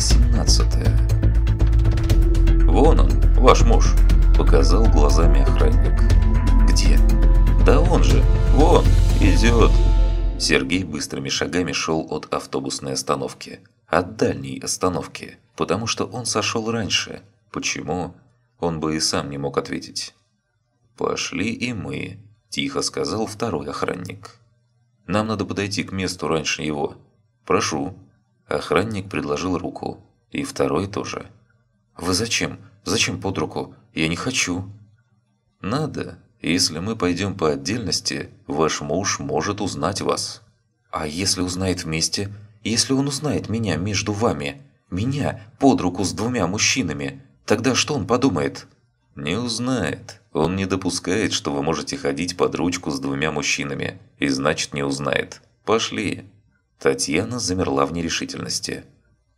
18 «Вон он, ваш муж», – показал глазами охранник. «Где?» «Да он же, вон, идет». Сергей быстрыми шагами шел от автобусной остановки. От дальней остановки, потому что он сошел раньше. Почему? Он бы и сам не мог ответить. «Пошли и мы», – тихо сказал второй охранник. «Нам надо подойти к месту раньше его. Прошу». Охранник предложил руку. И второй тоже. «Вы зачем? Зачем под руку? Я не хочу». «Надо. Если мы пойдем по отдельности, ваш муж может узнать вас». «А если узнает вместе? Если он узнает меня между вами? Меня под руку с двумя мужчинами? Тогда что он подумает?» «Не узнает. Он не допускает, что вы можете ходить под ручку с двумя мужчинами. И значит не узнает. Пошли». Татьяна замерла в нерешительности.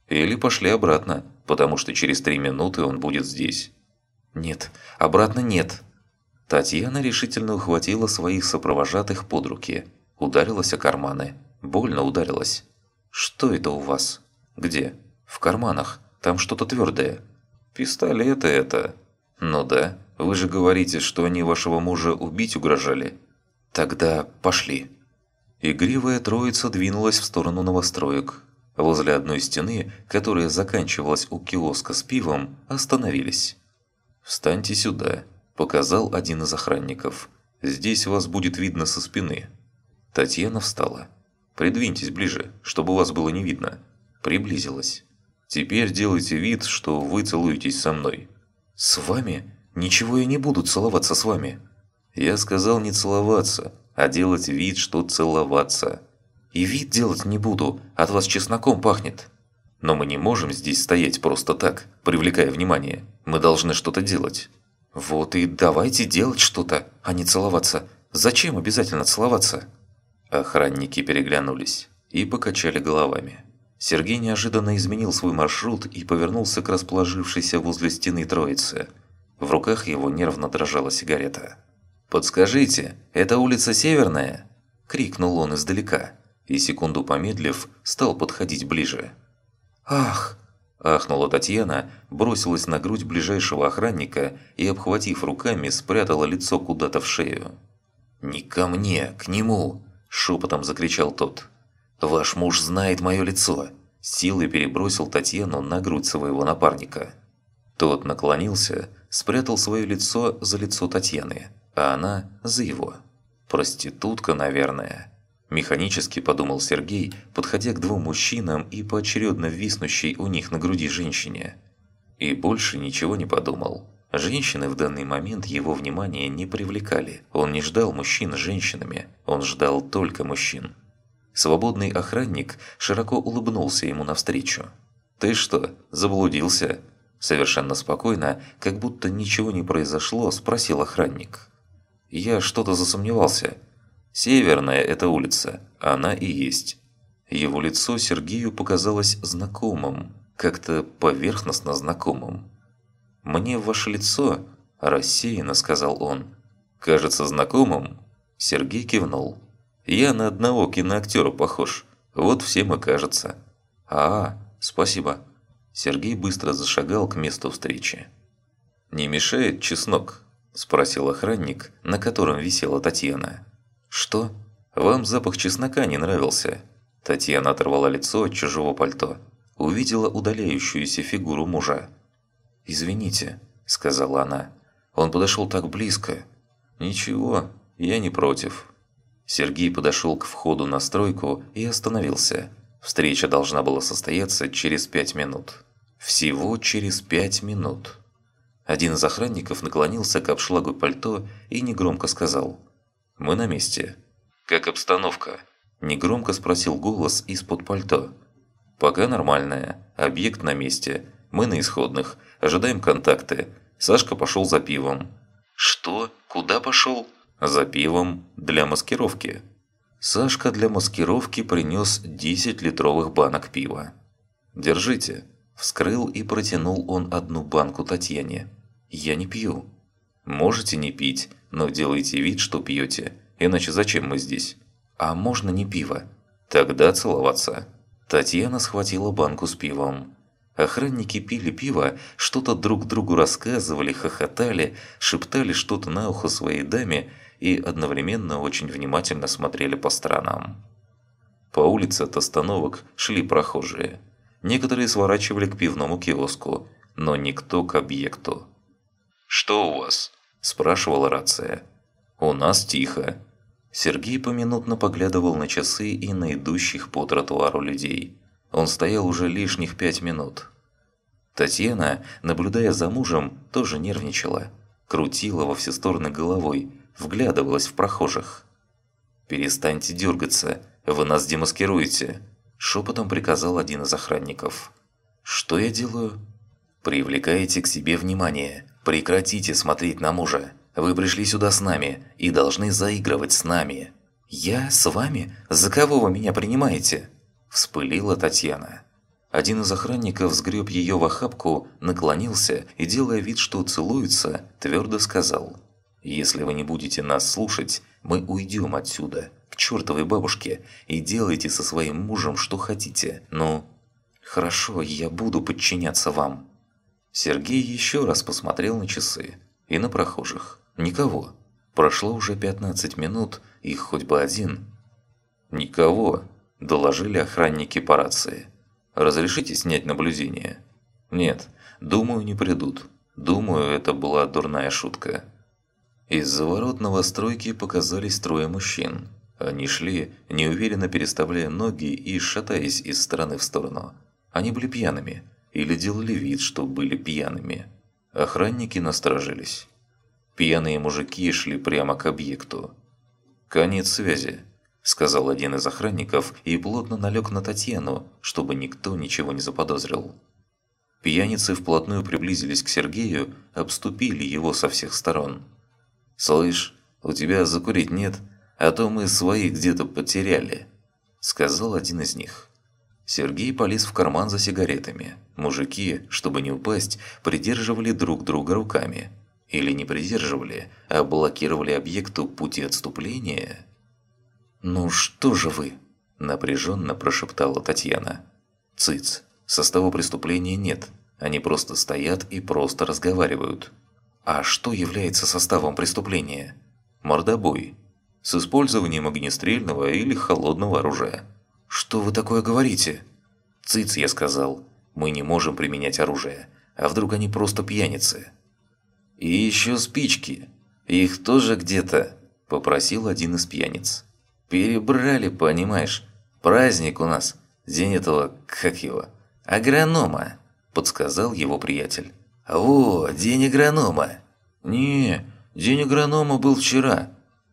«Или пошли обратно, потому что через три минуты он будет здесь». «Нет, обратно нет», Татьяна решительно ухватила своих сопровожатых под руки. Ударилась о карманы. Больно ударилась. «Что это у вас?» «Где?» «В карманах. Там что-то твердое». «Пистолеты это». «Ну да. Вы же говорите, что они вашего мужа убить угрожали». «Тогда пошли». Игривая троица двинулась в сторону новостроек. Возле одной стены, которая заканчивалась у киоска с пивом, остановились. «Встаньте сюда», Показал один из охранников. «Здесь вас будет видно со спины». Татьяна встала. «Придвиньтесь ближе, чтобы вас было не видно». Приблизилась. «Теперь делайте вид, что вы целуетесь со мной». «С вами? Ничего я не буду целоваться с вами». «Я сказал не целоваться, а делать вид, что целоваться». «И вид делать не буду, от вас чесноком пахнет». «Но мы не можем здесь стоять просто так, привлекая внимание. Мы должны что-то делать». «Вот и давайте делать что-то, а не целоваться. Зачем обязательно целоваться?» Охранники переглянулись и покачали головами. Сергей неожиданно изменил свой маршрут и повернулся к расположившейся возле стены троице. В руках его нервно дрожала сигарета. «Подскажите, это улица Северная?» – крикнул он издалека и, секунду помедлив, стал подходить ближе. «Ах!» Ахнула Татьяна, бросилась на грудь ближайшего охранника и, обхватив руками, спрятала лицо куда-то в шею. «Не ко мне, к нему!» – шепотом закричал тот. «Ваш муж знает мое лицо!» Силой перебросил Татьяну на грудь своего напарника. Тот наклонился, спрятал свое лицо за лицо Татьяны, а она – за его. Проститутка, наверное. Механически подумал Сергей, подходя к двум мужчинам и поочередно виснущей у них на груди женщине. И больше ничего не подумал. Женщины в данный момент его внимания не привлекали. Он не ждал мужчин с женщинами, он ждал только мужчин. Свободный охранник широко улыбнулся ему навстречу. «Ты что, заблудился?» Совершенно спокойно, как будто ничего не произошло, спросил охранник. «Я что-то засомневался», Северная – это улица, она и есть. Его лицо Сергею показалось знакомым, как-то поверхностно знакомым. «Мне ваше лицо», – рассеянно сказал он. «Кажется знакомым?» Сергей кивнул. «Я на одного киноактера похож. Вот всем и кажется». «А, спасибо». Сергей быстро зашагал к месту встречи. «Не мешает чеснок?» – спросил охранник, на котором висела Татьяна. «Что? Вам запах чеснока не нравился?» Татьяна оторвала лицо от чужого пальто. Увидела удаляющуюся фигуру мужа. «Извините», – сказала она. «Он подошел так близко». «Ничего, я не против». Сергей подошел к входу на стройку и остановился. Встреча должна была состояться через пять минут. Всего через пять минут. Один из охранников наклонился к обшлагу пальто и негромко сказал – мы на месте. Как обстановка? Негромко спросил голос из-под пальто. Пока нормальная. Объект на месте. Мы на исходных. Ожидаем контакты. Сашка пошел за пивом. Что? Куда пошел? За пивом. Для маскировки. Сашка для маскировки принес 10 литровых банок пива. «Держите». Вскрыл и протянул он одну банку Татьяне. «Я не пью». «Можете не пить, но делайте вид, что пьете, иначе зачем мы здесь? А можно не пиво? Тогда целоваться. Татьяна схватила банку с пивом. Охранники пили пиво, что-то друг другу рассказывали, хохотали, шептали что-то на ухо своей даме и одновременно очень внимательно смотрели по сторонам. По улице от остановок шли прохожие. Некоторые сворачивали к пивному киоску, но никто к объекту. «Что у вас?» – спрашивала рация. «У нас тихо». Сергей поминутно поглядывал на часы и на идущих по тротуару людей. Он стоял уже лишних пять минут. Татьяна, наблюдая за мужем, тоже нервничала. Крутила во все стороны головой, вглядывалась в прохожих. «Перестаньте дергаться, вы нас демаскируете», – шепотом приказал один из охранников. «Что я делаю?» «Привлекаете к себе внимание. Прекратите смотреть на мужа. Вы пришли сюда с нами и должны заигрывать с нами». «Я с вами? За кого вы меня принимаете?» Вспылила Татьяна. Один из охранников сгреб ее в охапку, наклонился и, делая вид, что целуется, твердо сказал «Если вы не будете нас слушать, мы уйдем отсюда, к чертовой бабушке, и делайте со своим мужем, что хотите. Ну, хорошо, я буду подчиняться вам». Сергей еще раз посмотрел на часы и на прохожих. Никого. Прошло уже 15 минут, их хоть бы один. Никого доложили охранники по рации. «Разрешите снять наблюдение?» «Нет, думаю, не придут. Думаю, это была дурная шутка». Из-за ворот новостройки показались трое мужчин. Они шли, неуверенно переставляя ноги и шатаясь из стороны в сторону. Они были пьяными, или делали вид, что были пьяными. Охранники насторожились. Пьяные мужики шли прямо к объекту. Конец связи. – сказал один из охранников и плотно налег на Татьяну, чтобы никто ничего не заподозрил. Пьяницы вплотную приблизились к Сергею, обступили его со всех сторон. «Слышь, у тебя закурить нет, а то мы своих где-то потеряли», – сказал один из них. Сергей полез в карман за сигаретами. Мужики, чтобы не упасть, придерживали друг друга руками. Или не придерживали, а блокировали объекту пути отступления – «Ну что же вы?» – напряженно прошептала Татьяна. «Цыц, состава преступления нет. Они просто стоят и просто разговаривают. А что является составом преступления? Мордобой. С использованием огнестрельного или холодного оружия. Что вы такое говорите? Цыц, я сказал. Мы не можем применять оружие. А вдруг они просто пьяницы? И еще спички. Их тоже где-то, попросил один из пьяниц. Перебрали, понимаешь. Праздник у нас. День этого, как его, агронома, подсказал его приятель. О, день агронома. Не, день агронома был вчера.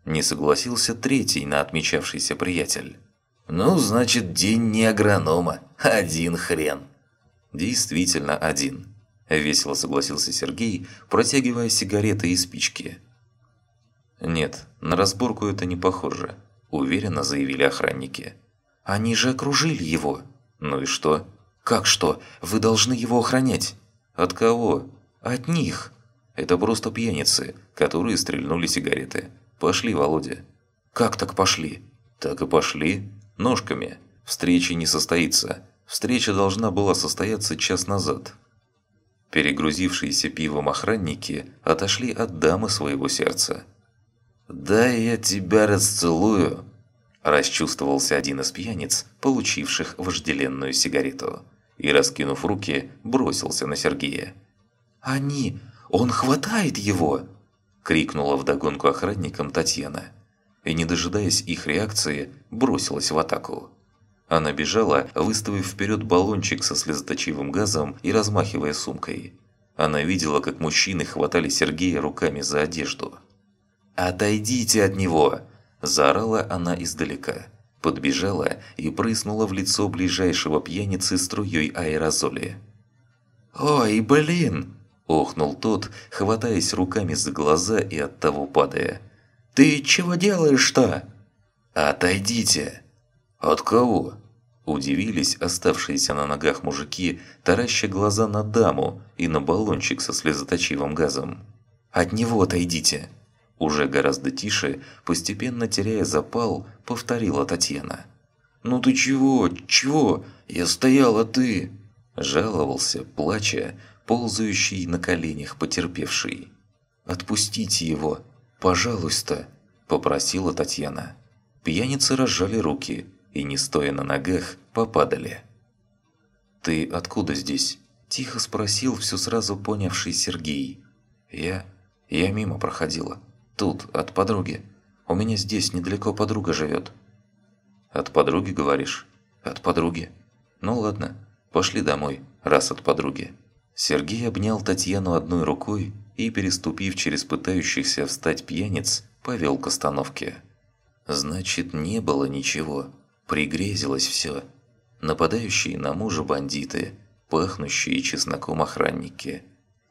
Не согласился третий на отмечавшийся приятель. Ну, значит, день не агронома. Один хрен. Действительно один. Весело согласился Сергей, протягивая сигареты и спички. Нет, на разборку это не похоже. – уверенно заявили охранники. «Они же окружили его!» «Ну и что?» «Как что? Вы должны его охранять!» «От кого?» «От них!» «Это просто пьяницы, которые стрельнули сигареты. Пошли, Володя!» «Как так пошли?» «Так и пошли. Ножками. Встреча не состоится. Встреча должна была состояться час назад». Перегрузившиеся пивом охранники отошли от дамы своего сердца. «Да я тебя расцелую!» Расчувствовался один из пьяниц, получивших вожделенную сигарету. И, раскинув руки, бросился на Сергея. «Они! Он хватает его!» Крикнула вдогонку охранникам Татьяна. И, не дожидаясь их реакции, бросилась в атаку. Она бежала, выставив вперед баллончик со слезоточивым газом и размахивая сумкой. Она видела, как мужчины хватали Сергея руками за одежду. «Отойдите от него!» – заорала она издалека. Подбежала и прыснула в лицо ближайшего пьяницы струей аэрозоли. «Ой, блин!» – охнул тот, хватаясь руками за глаза и оттого падая. «Ты чего делаешь-то?» «Отойдите!» «От кого?» Удивились оставшиеся на ногах мужики, тараща глаза на даму и на баллончик со слезоточивым газом. «От него отойдите!» Уже гораздо тише, постепенно теряя запал, повторила Татьяна. «Ну ты чего? Чего? Я стояла, ты!» Жаловался, плача, ползающий на коленях потерпевший. «Отпустите его, пожалуйста!» – попросила Татьяна. Пьяницы разжали руки и, не стоя на ногах, попадали. «Ты откуда здесь?» – тихо спросил все сразу понявший Сергей. «Я... я мимо проходила. Тут, от подруги. У меня здесь недалеко подруга живет». «От подруги, говоришь?» «От подруги». «Ну ладно, пошли домой, раз от подруги». Сергей обнял Татьяну одной рукой и, переступив через пытающихся встать пьяниц, повел к остановке. Значит, не было ничего. Пригрезилось все. Нападающие на мужа бандиты, пахнущие чесноком охранники.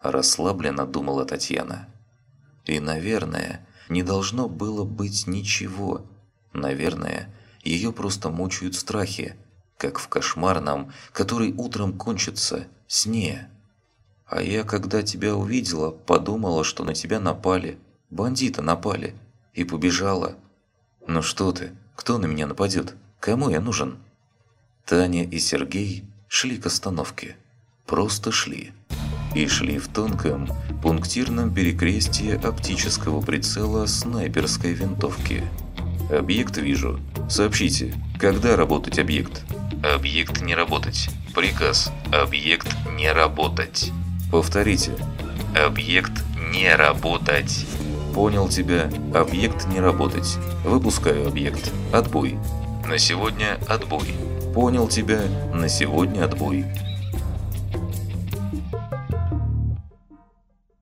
Расслабленно думала Татьяна. И, наверное, не должно было быть ничего. Наверное, ее просто мучают страхи, как в кошмарном, который утром кончится, сне. А я, когда тебя увидела, подумала, что на тебя напали. Бандиты напали. И побежала. Ну что ты, кто на меня нападет? Кому я нужен? Таня и Сергей шли к остановке. Просто шли. И шли в тонком, пунктирном перекрестии оптического прицела снайперской винтовки. «Объект вижу. Сообщите, когда работать объект?» «Объект не работать. Приказ. Объект не работать». Повторите. Объект не работать. Понял тебя. Объект не работать. Выпускаю объект. Отбой. На сегодня отбой. Понял тебя. На сегодня отбой.